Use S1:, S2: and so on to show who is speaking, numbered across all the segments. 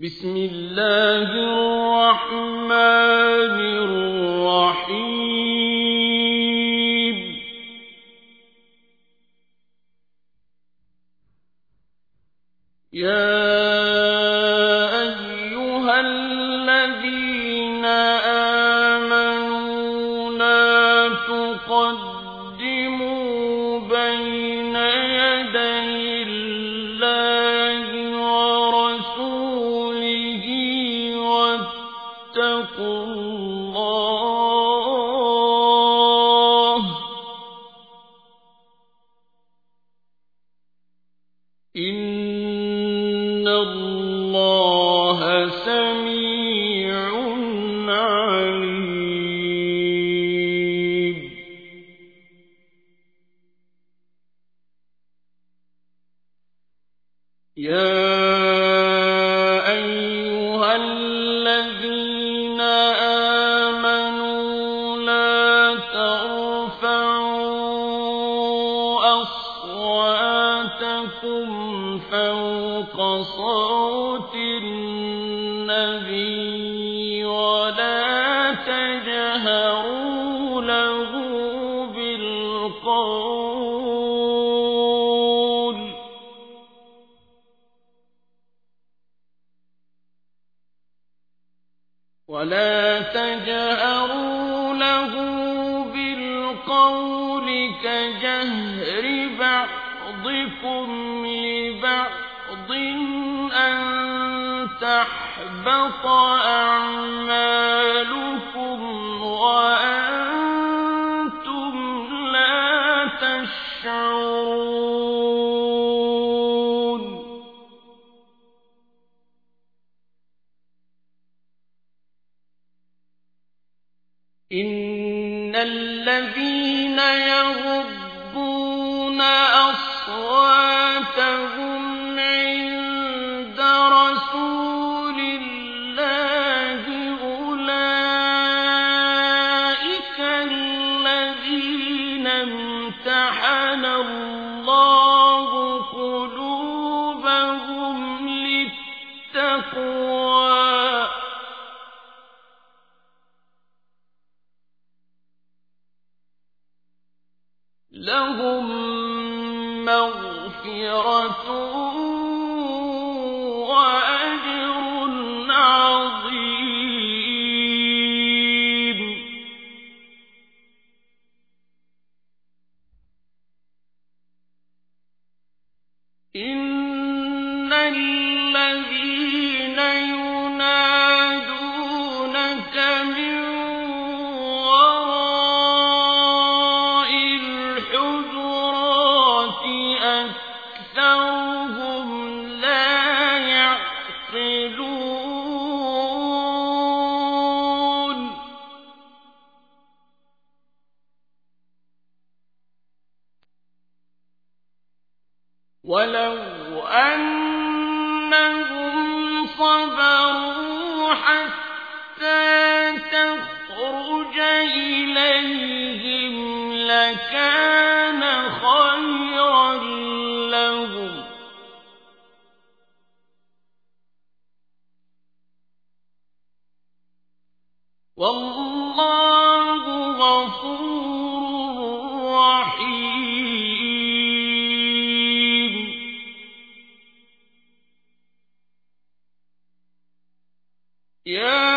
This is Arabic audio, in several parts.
S1: بسم الله الرحمن أصواتكم فوق صوت النبي. أرض أن تحبط أعمالنا ولو أنهم صبروا حتى تخرج إليهم لكان خيرا والله غفور Yeah.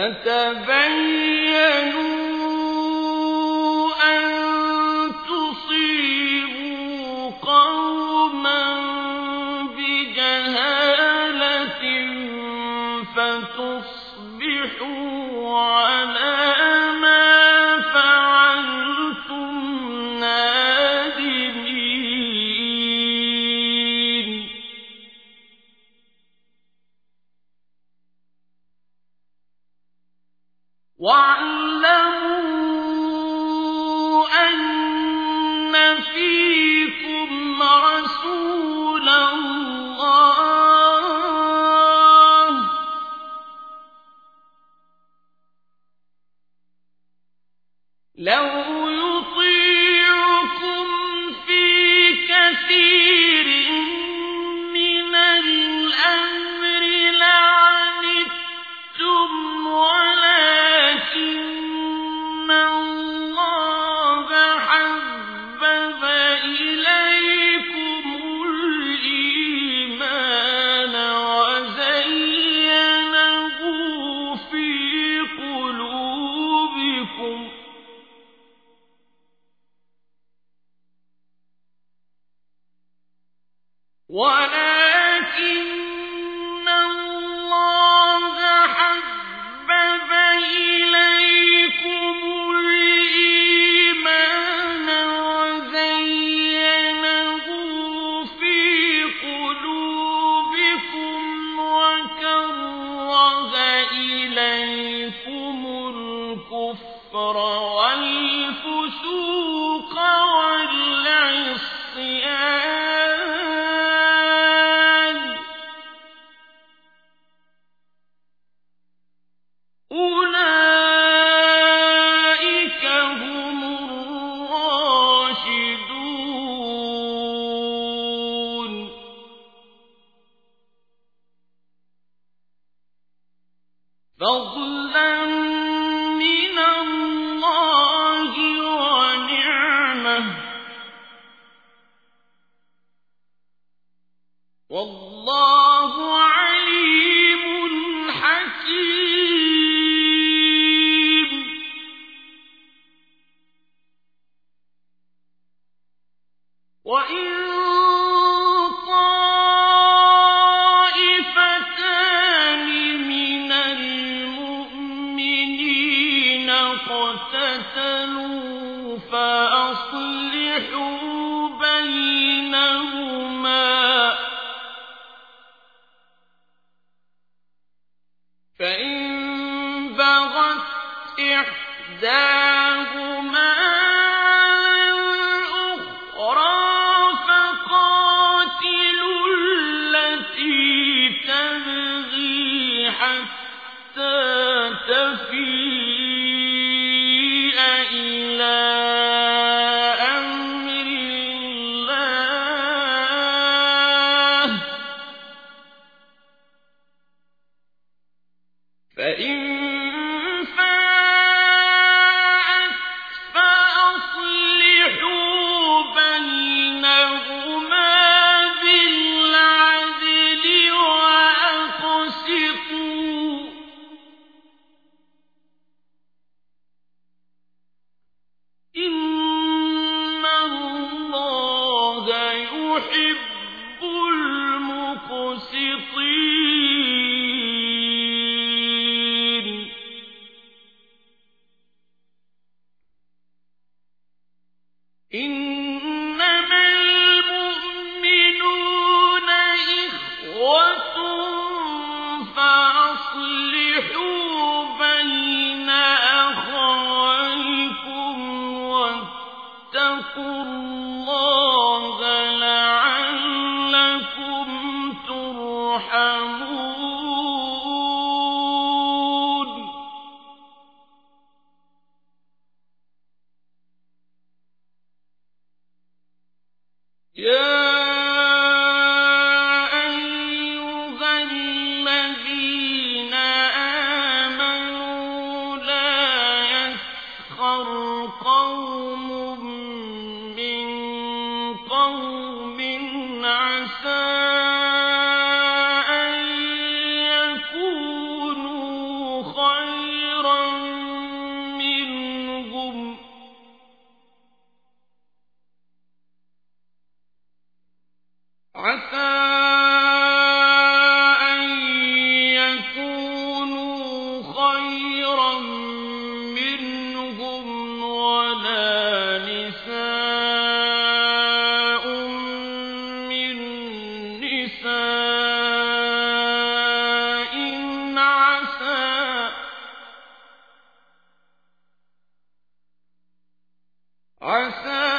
S1: فتبين واعلموا أن فيكم رسول فَضْلًا اقْتَتَلُوا فَأَصْلِحُوا بَيْنَهُمَا ۖ تَفِيءَ يُحِبُّ الْمُقْسِطِينَ. تُرْحَمُونَ عَسَىٰ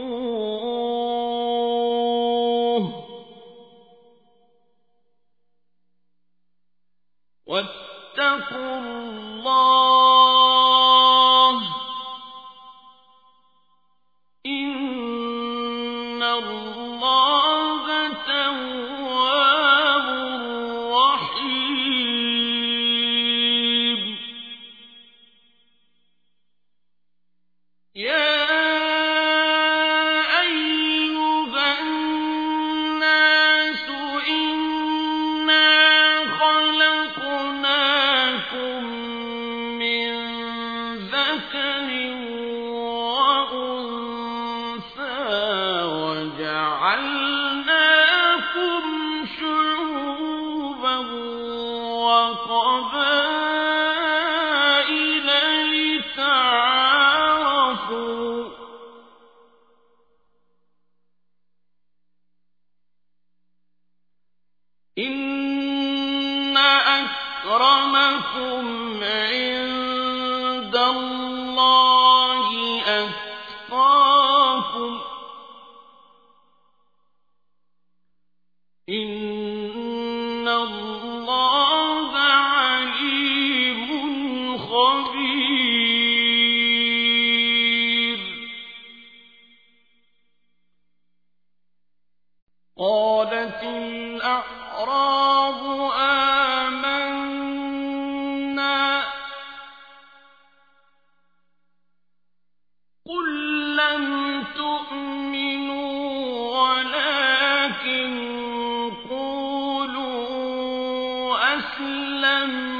S1: أكرمكم عند الله. أسلمنا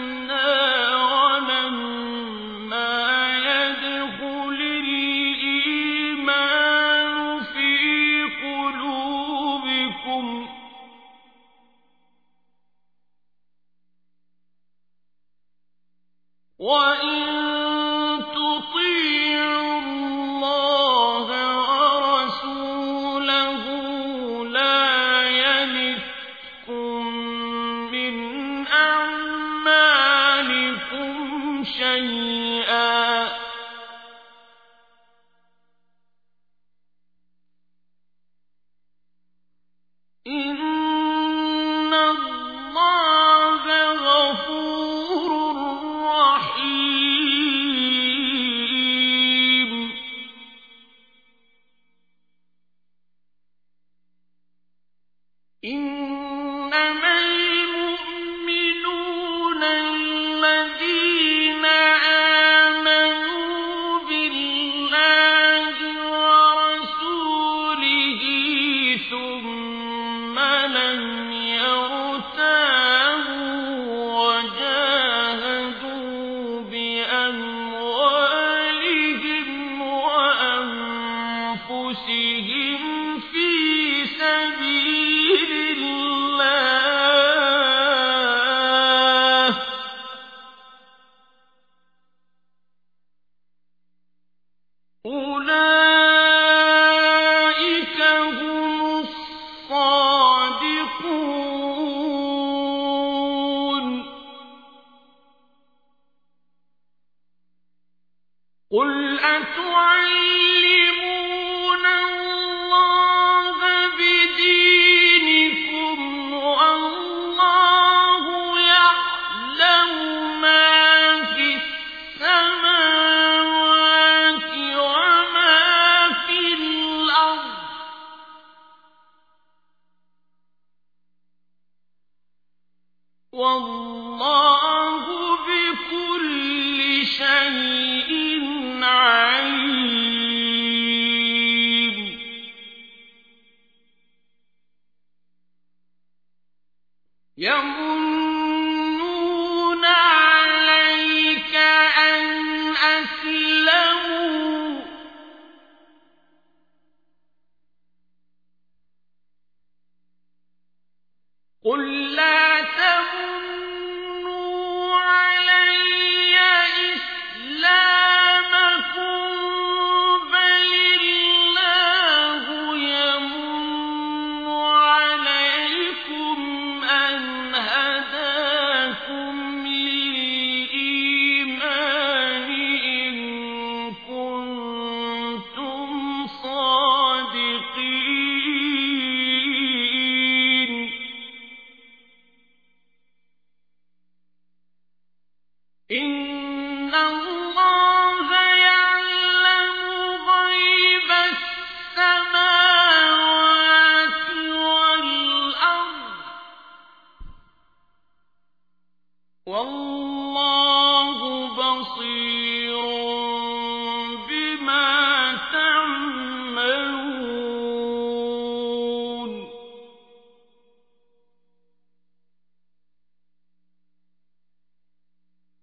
S1: إن الله